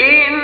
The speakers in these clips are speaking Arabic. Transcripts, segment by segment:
In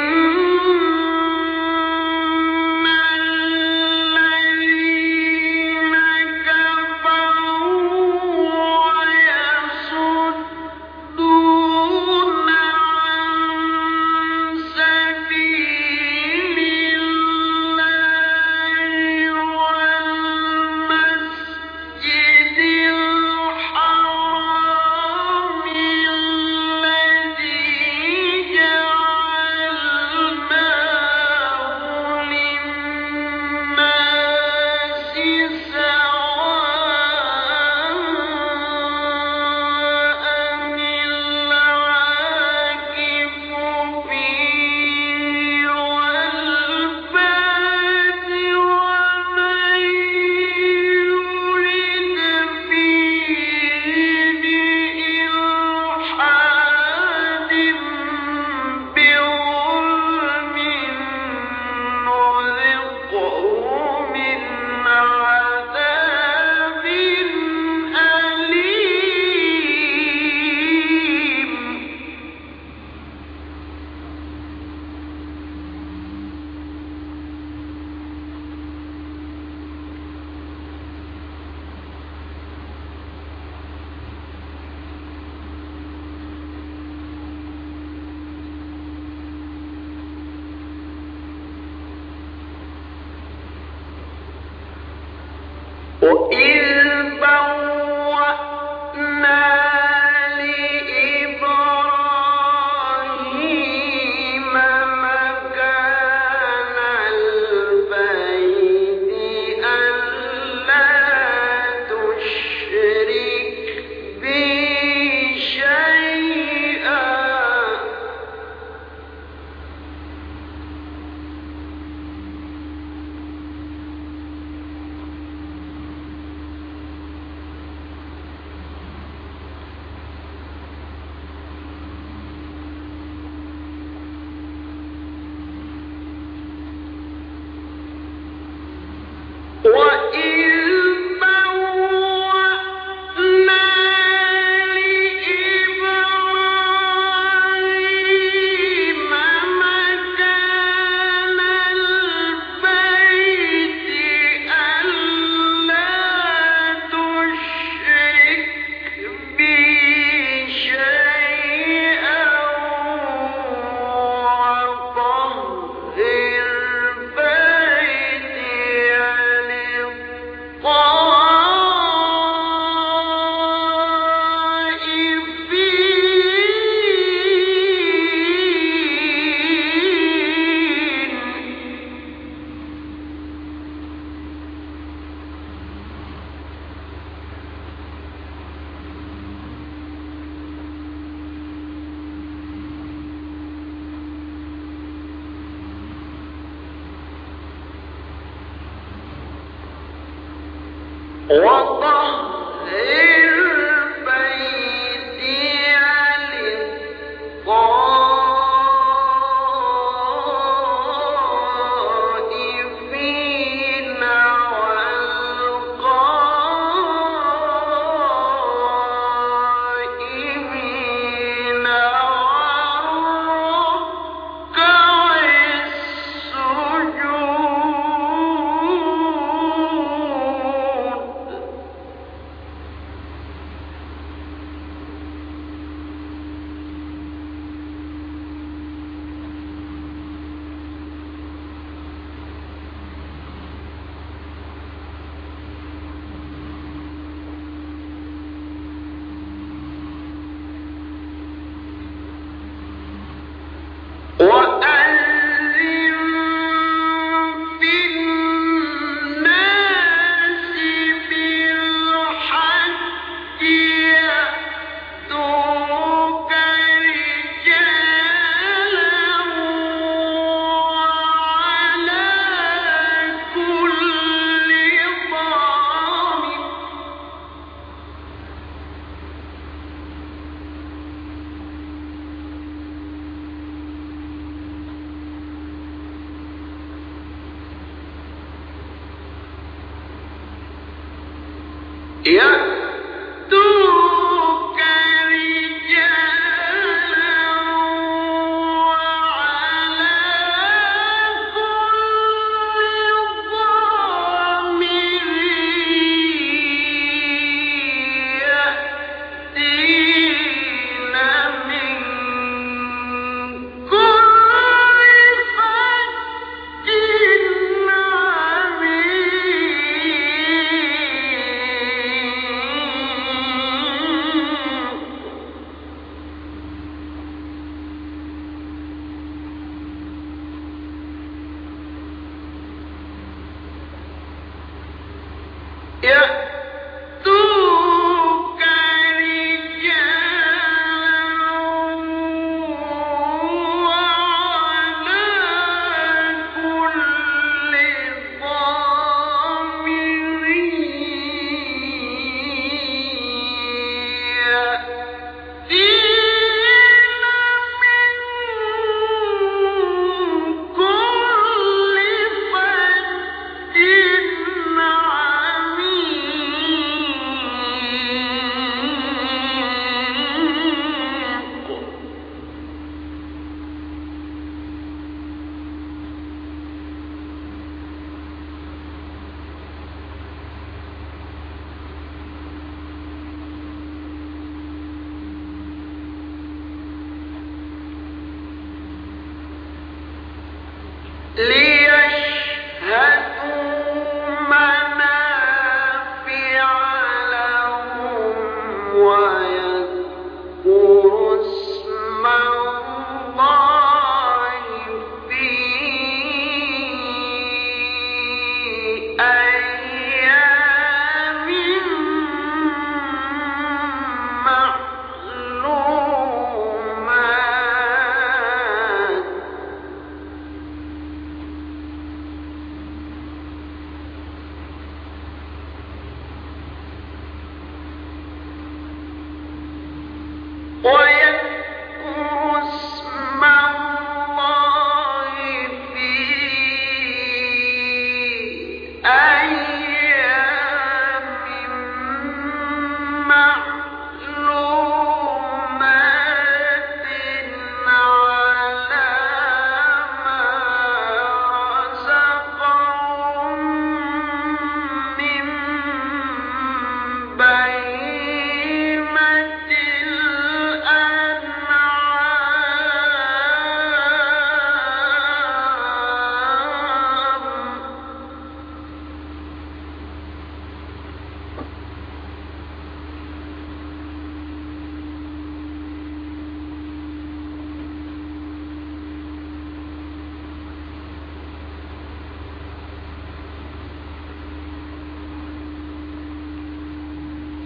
قل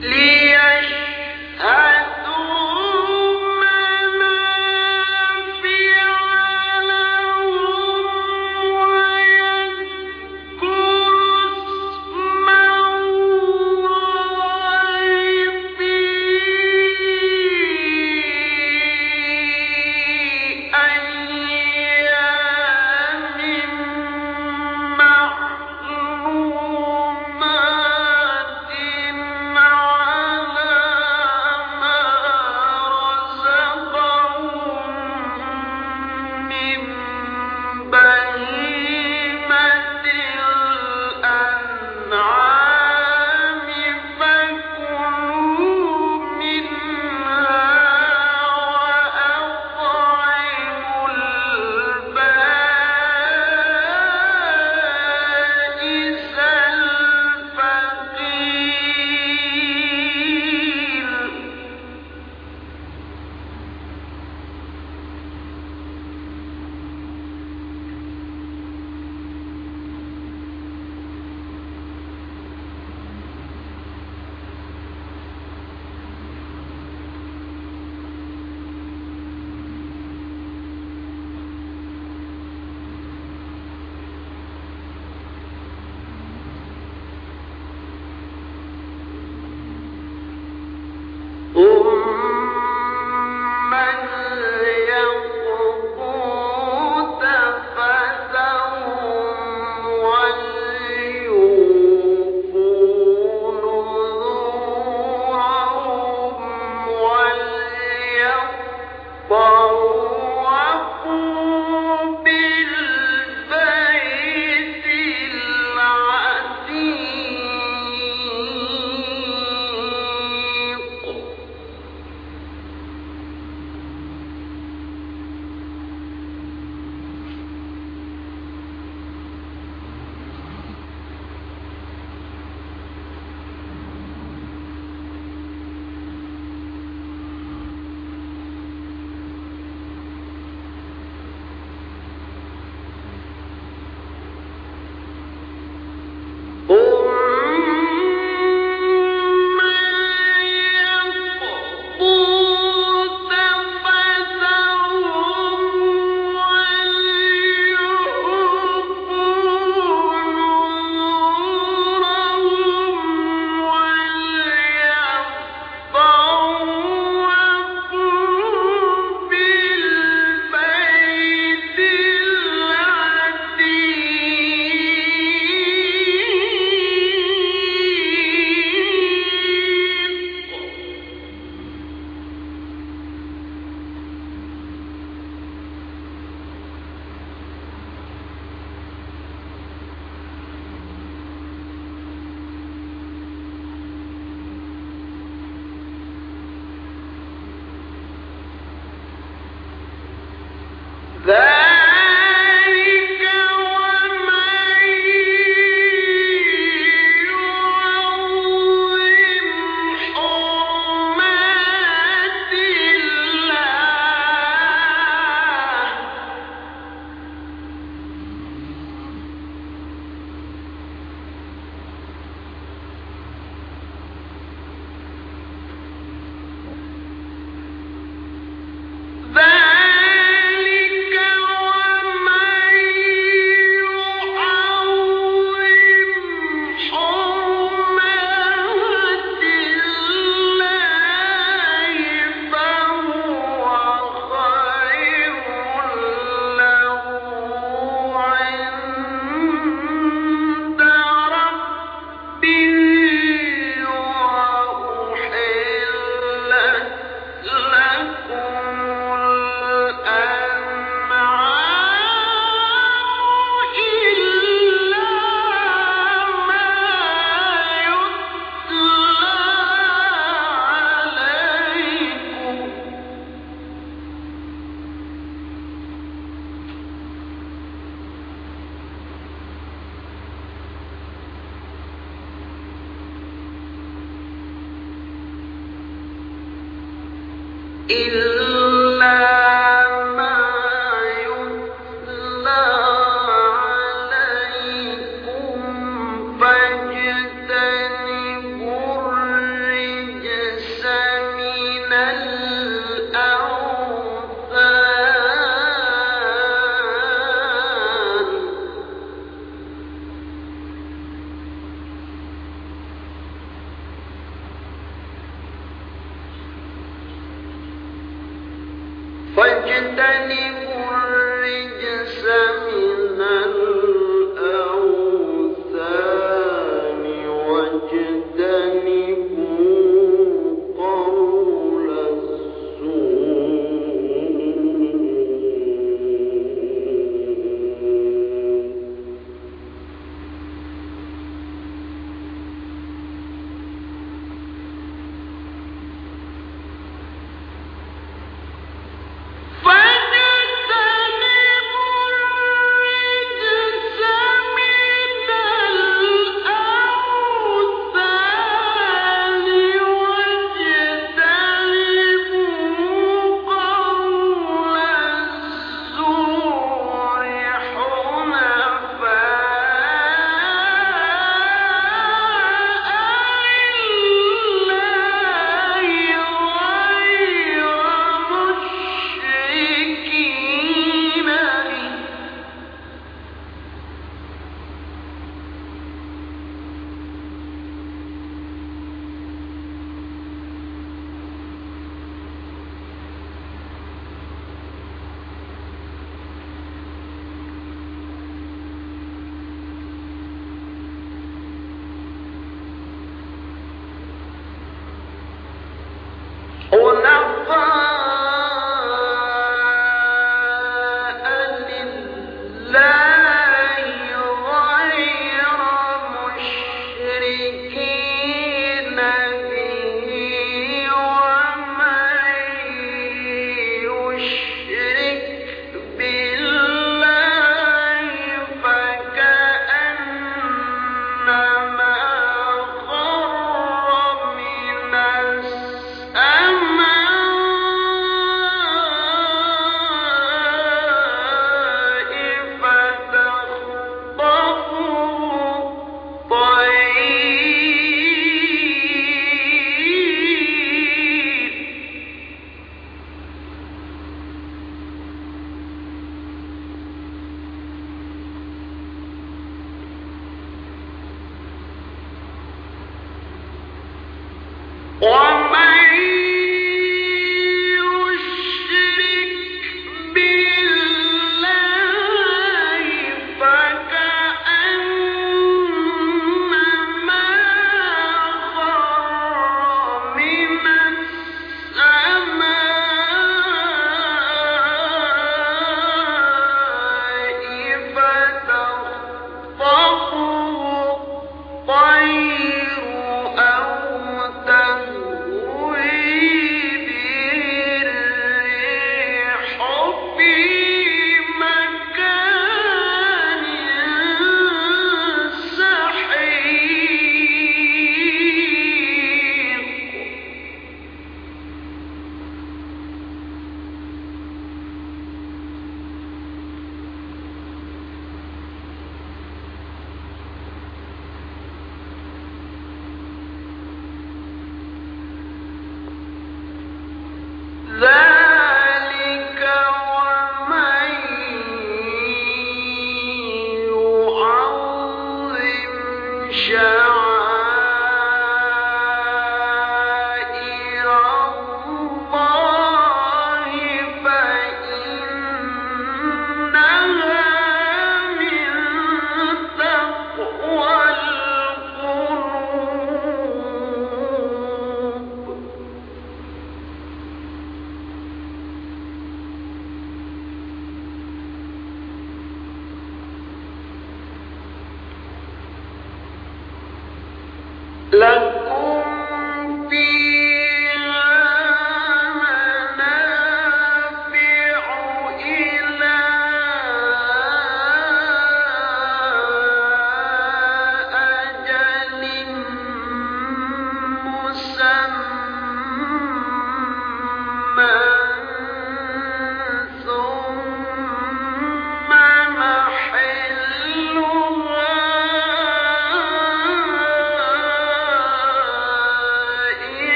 li